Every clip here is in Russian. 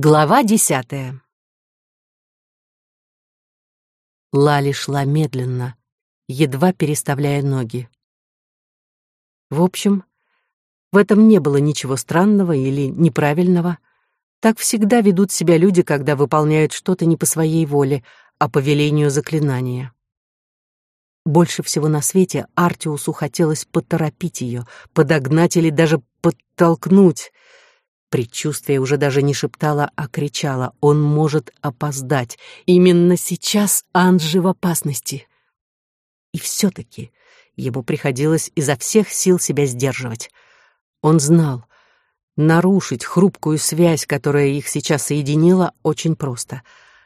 Глава десятая Лали шла медленно, едва переставляя ноги. В общем, в этом не было ничего странного или неправильного. Так всегда ведут себя люди, когда выполняют что-то не по своей воле, а по велению заклинания. Больше всего на свете Артиусу хотелось поторопить ее, подогнать или даже подтолкнуть — Предчувствие уже даже не шептало, а кричало. Он может опоздать. Именно сейчас Анджи в опасности. И все-таки ему приходилось изо всех сил себя сдерживать. Он знал, нарушить хрупкую связь, которая их сейчас соединила, очень просто.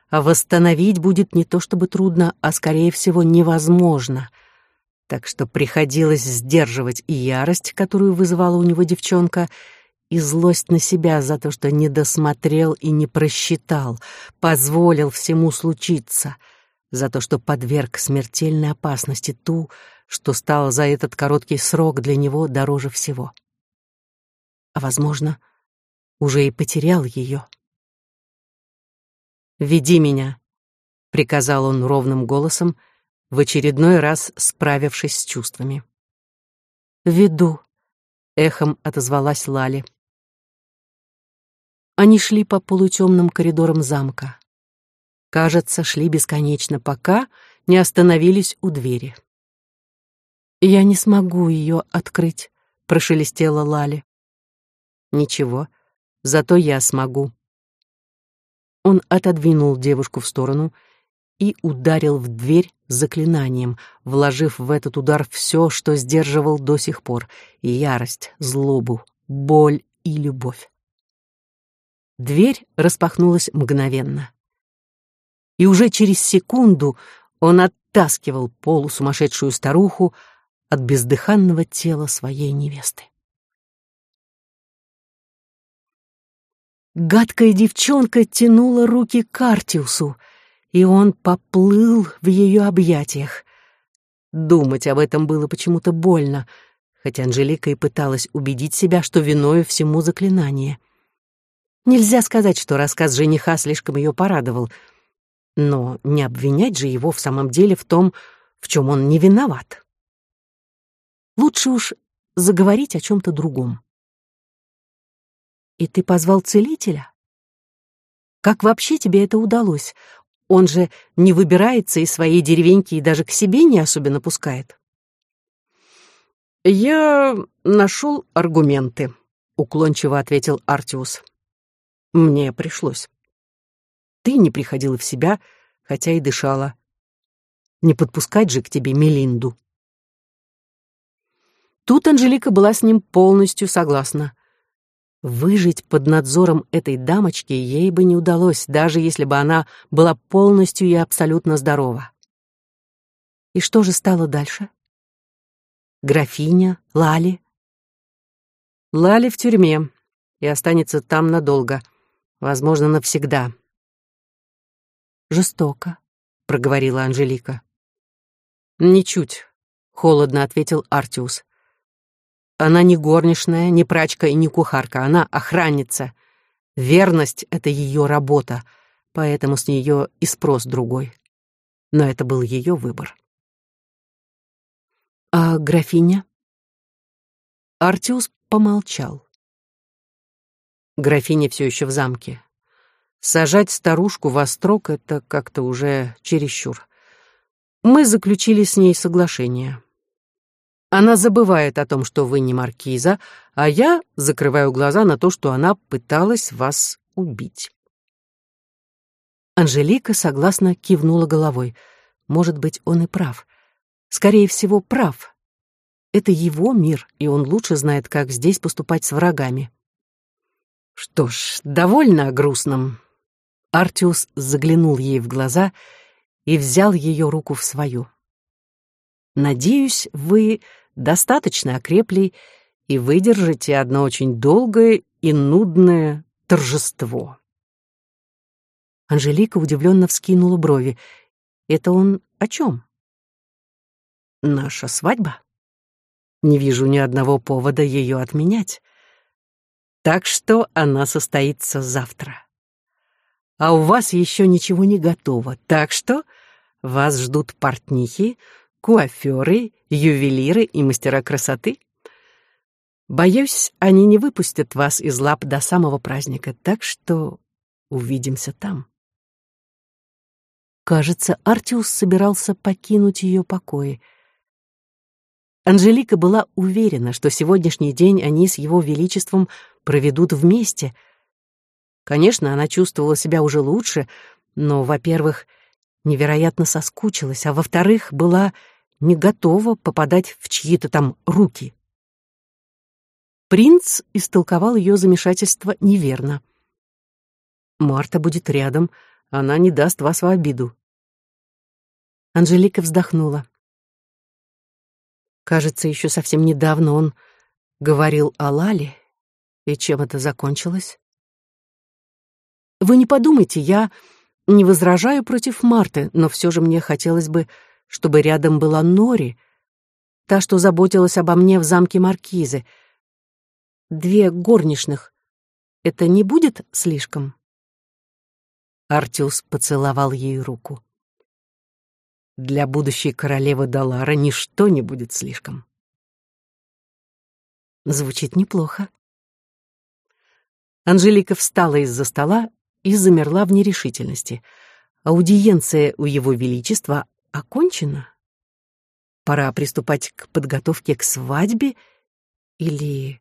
А восстановить будет не то чтобы трудно, а скорее всего невозможно. Так что приходилось сдерживать и ярость, которую вызывала у него девчонка, и злость на себя за то, что не досмотрел и не просчитал, позволил всему случиться, за то, что подверг смертельной опасности ту, что стало за этот короткий срок для него дороже всего. А, возможно, уже и потерял ее. «Веди меня», — приказал он ровным голосом, в очередной раз справившись с чувствами. «Веду», — эхом отозвалась Лали. Они шли по полутемным коридорам замка. Кажется, шли бесконечно, пока не остановились у двери. «Я не смогу ее открыть», — прошелестела Лали. «Ничего, зато я смогу». Он отодвинул девушку в сторону и ударил в дверь заклинанием, вложив в этот удар все, что сдерживал до сих пор — ярость, злобу, боль и любовь. Дверь распахнулась мгновенно. И уже через секунду он оттаскивал полусумасшедшую старуху от бездыханного тела своей невесты. Гадкая девчонка тянула руки к Артиусу, и он поплыл в ее объятиях. Думать об этом было почему-то больно, хотя Анжелика и пыталась убедить себя, что виною всему заклинание — Нельзя сказать, что рассказ жениха слишком ее порадовал, но не обвинять же его в самом деле в том, в чем он не виноват. Лучше уж заговорить о чем-то другом. И ты позвал целителя? Как вообще тебе это удалось? Он же не выбирается из своей деревеньки и даже к себе не особенно пускает. «Я нашел аргументы», — уклончиво ответил Артиус. Мне пришлось. Ты не приходила в себя, хотя и дышала. Не подпускать же к тебе Мелинду. Тут Анжелика была с ним полностью согласна. Выжить под надзором этой дамочки ей бы не удалось, даже если бы она была полностью и абсолютно здорова. И что же стало дальше? Графиня, Лали? Лали в тюрьме и останется там надолго. Возможно, навсегда. «Жестоко», — проговорила Анжелика. «Ничуть», — холодно ответил Артиус. «Она не горничная, не прачка и не кухарка, она охранница. Верность — это ее работа, поэтому с нее и спрос другой. Но это был ее выбор». «А графиня?» Артиус помолчал. Графиня все еще в замке. Сажать старушку во строк — это как-то уже чересчур. Мы заключили с ней соглашение. Она забывает о том, что вы не маркиза, а я закрываю глаза на то, что она пыталась вас убить. Анжелика согласно кивнула головой. Может быть, он и прав. Скорее всего, прав. Это его мир, и он лучше знает, как здесь поступать с врагами. Что ж, довольно о грустном. Артиус заглянул ей в глаза и взял ее руку в свою. Надеюсь, вы достаточно окрепли и выдержите одно очень долгое и нудное торжество. Анжелика удивленно вскинула брови. Это он о чем? Наша свадьба? Не вижу ни одного повода ее отменять. Так что она состоится завтра. а у вас еще ничего не готово, так что вас ждут портнихи, куаферы, ювелиры и мастера красоты. Боюсь, они не выпустят вас из лап до самого праздника, так что увидимся там. Кажется, Артиус собирался покинуть ее покои. Анжелика была уверена, что сегодняшний день они с его величеством проведут вместе. Конечно, она чувствовала себя уже лучше, но, во-первых, невероятно соскучилась, а во-вторых, была не готова попадать в чьи-то там руки. Принц истолковал ее замешательство неверно. «Марта будет рядом, она не даст вас в обиду». Анжелика вздохнула. Кажется, еще совсем недавно он говорил о Лале, и чем это закончилось? Вы не подумайте, я не возражаю против Марты, но все же мне хотелось бы, чтобы рядом была Нори, та, что заботилась обо мне в замке Маркизы. Две горничных. Это не будет слишком? Артиус поцеловал ей руку. Для будущей королевы Далара ничто не будет слишком. Звучит неплохо. Анжелика встала из-за стола и замерла в нерешительности. Аудиенция у его величества окончена. Пора приступать к подготовке к свадьбе или...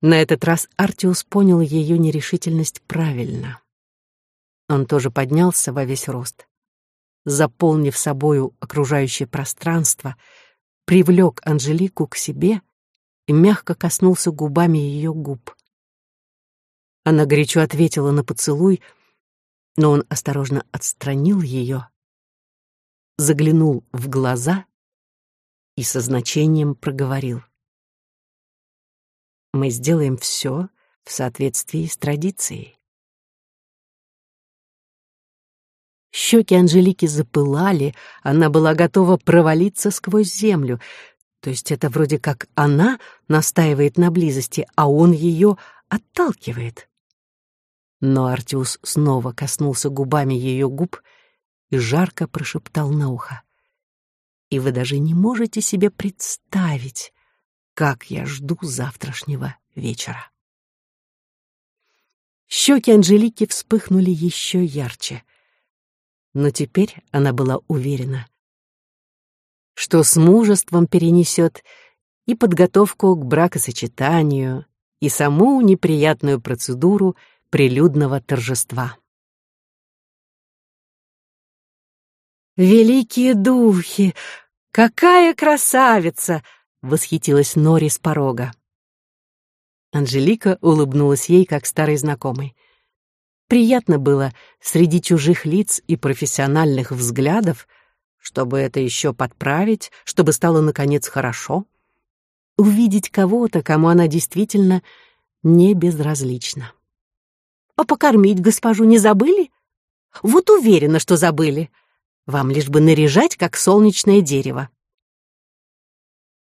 На этот раз Артиус понял ее нерешительность правильно. Он тоже поднялся во весь рост заполнив собою окружающее пространство, привлек Анжелику к себе и мягко коснулся губами ее губ. Она горячо ответила на поцелуй, но он осторожно отстранил ее, заглянул в глаза и со значением проговорил. «Мы сделаем все в соответствии с традицией». Щеки Анжелики запылали, она была готова провалиться сквозь землю. То есть это вроде как она настаивает на близости, а он ее отталкивает. Но Артиус снова коснулся губами ее губ и жарко прошептал на ухо. «И вы даже не можете себе представить, как я жду завтрашнего вечера». Щеки Анжелики вспыхнули еще ярче но теперь она была уверена, что с мужеством перенесет и подготовку к бракосочетанию, и саму неприятную процедуру прилюдного торжества. «Великие духи! Какая красавица!» — восхитилась Нори с порога. Анжелика улыбнулась ей, как старый знакомый. Приятно было среди чужих лиц и профессиональных взглядов, чтобы это еще подправить, чтобы стало, наконец, хорошо, увидеть кого-то, кому она действительно не безразлична. «А покормить госпожу не забыли?» «Вот уверена, что забыли. Вам лишь бы наряжать, как солнечное дерево».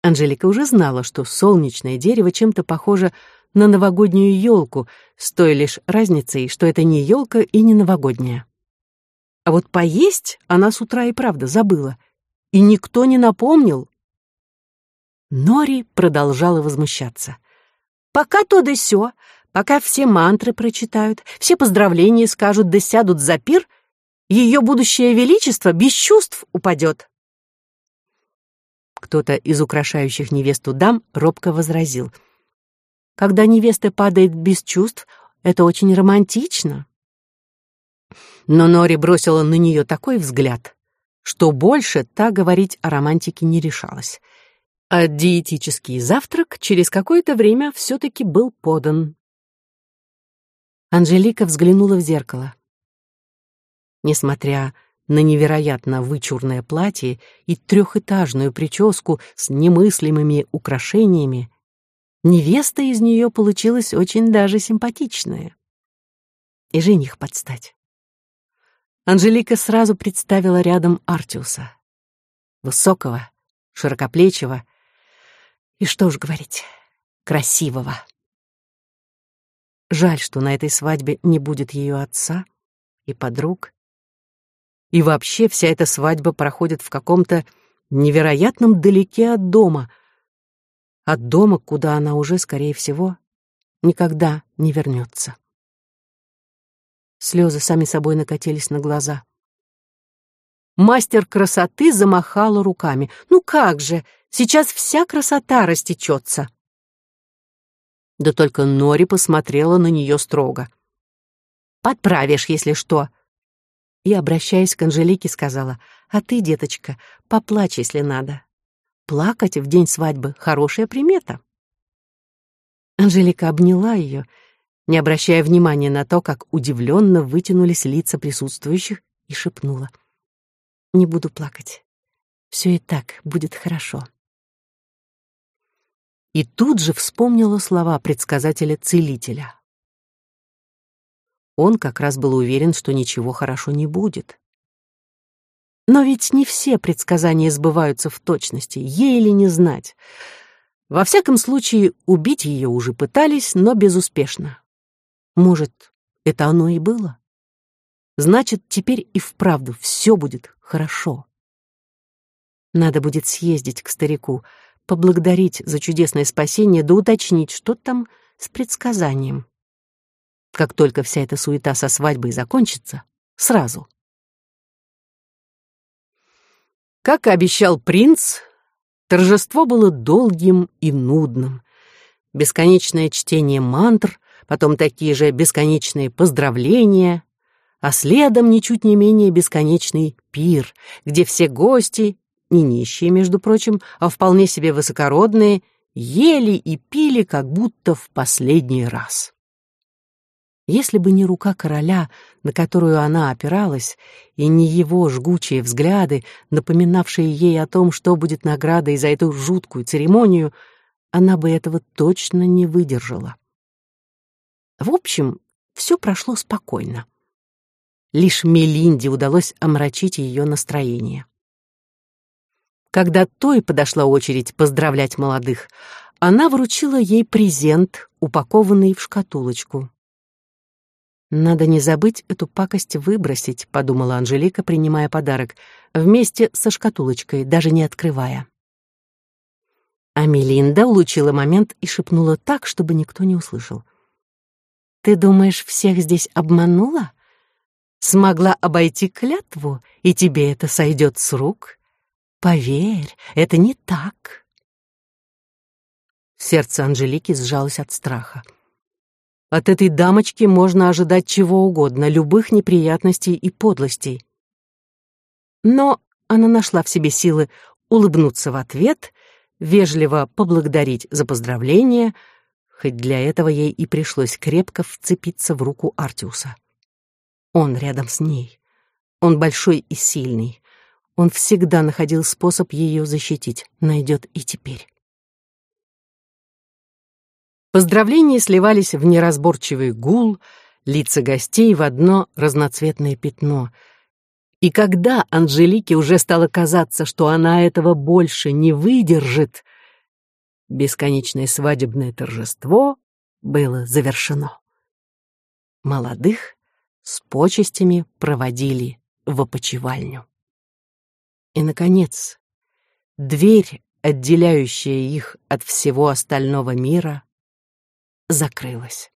Анжелика уже знала, что солнечное дерево чем-то похоже на новогоднюю елку, с той лишь разницей, что это не елка и не новогодняя. А вот поесть она с утра и правда забыла, и никто не напомнил. Нори продолжала возмущаться. «Пока то да сё, пока все мантры прочитают, все поздравления скажут да сядут за пир, ее будущее величество без чувств упадет». Кто-то из украшающих невесту дам робко возразил — когда невеста падает без чувств, это очень романтично. Но Нори бросила на нее такой взгляд, что больше та говорить о романтике не решалась. А диетический завтрак через какое-то время все-таки был подан. Анжелика взглянула в зеркало. Несмотря на невероятно вычурное платье и трехэтажную прическу с немыслимыми украшениями, невеста из нее получилась очень даже симпатичная. И жених подстать. Анжелика сразу представила рядом Артиуса. Высокого, широкоплечего и, что ж говорить, красивого. Жаль, что на этой свадьбе не будет ее отца и подруг. И вообще вся эта свадьба проходит в каком-то невероятном далеке от дома. От дома, куда она уже, скорее всего, никогда не вернется. Слезы сами собой накатились на глаза. Мастер красоты замахала руками. «Ну как же, сейчас вся красота растечется!» Да только Нори посмотрела на нее строго. «Подправишь, если что!» И, обращаясь к Анжелике, сказала, «А ты, деточка, поплачь, если надо. Плакать в день свадьбы — хорошая примета». Анжелика обняла ее, не обращая внимания на то, как удивленно вытянулись лица присутствующих, и шепнула — не буду плакать. Все и так будет хорошо. И тут же вспомнила слова предсказателя-целителя. Он как раз был уверен, что ничего хорошо не будет. Но ведь не все предсказания сбываются в точности, ей или не знать. Во всяком случае, убить ее уже пытались, но безуспешно. Может, это оно и было? Значит, теперь и вправду все будет хорошо. Надо будет съездить к старику, поблагодарить за чудесное спасение, да уточнить, что там с предсказанием. Как только вся эта суета со свадьбой закончится, сразу. Как и обещал принц, торжество было долгим и нудным. Бесконечное чтение мантр, потом такие же бесконечные поздравления, а следом ничуть не менее бесконечный пир, где все гости, не нищие, между прочим, а вполне себе высокородные, ели и пили, как будто в последний раз. Если бы не рука короля, на которую она опиралась, и не его жгучие взгляды, напоминавшие ей о том, что будет наградой за эту жуткую церемонию, она бы этого точно не выдержала. В общем, все прошло спокойно. Лишь Мелинде удалось омрачить ее настроение. Когда той подошла очередь поздравлять молодых, она вручила ей презент, упакованный в шкатулочку. «Надо не забыть эту пакость выбросить», — подумала Анжелика, принимая подарок, вместе со шкатулочкой, даже не открывая. А Мелинда улучила момент и шепнула так, чтобы никто не услышал. «Ты думаешь, всех здесь обманула? смогла обойти клятву, и тебе это сойдет с рук? Поверь, это не так. Сердце Анжелики сжалось от страха. От этой дамочки можно ожидать чего угодно, любых неприятностей и подлостей. Но она нашла в себе силы улыбнуться в ответ, вежливо поблагодарить за поздравление, хоть для этого ей и пришлось крепко вцепиться в руку Артиуса. Он рядом с ней. Он большой и сильный. Он всегда находил способ ее защитить, найдет и теперь. Поздравления сливались в неразборчивый гул, лица гостей в одно разноцветное пятно. И когда Анжелике уже стало казаться, что она этого больше не выдержит, бесконечное свадебное торжество было завершено. Молодых с почестями проводили в опочивальню. И, наконец, дверь, отделяющая их от всего остального мира, закрылась.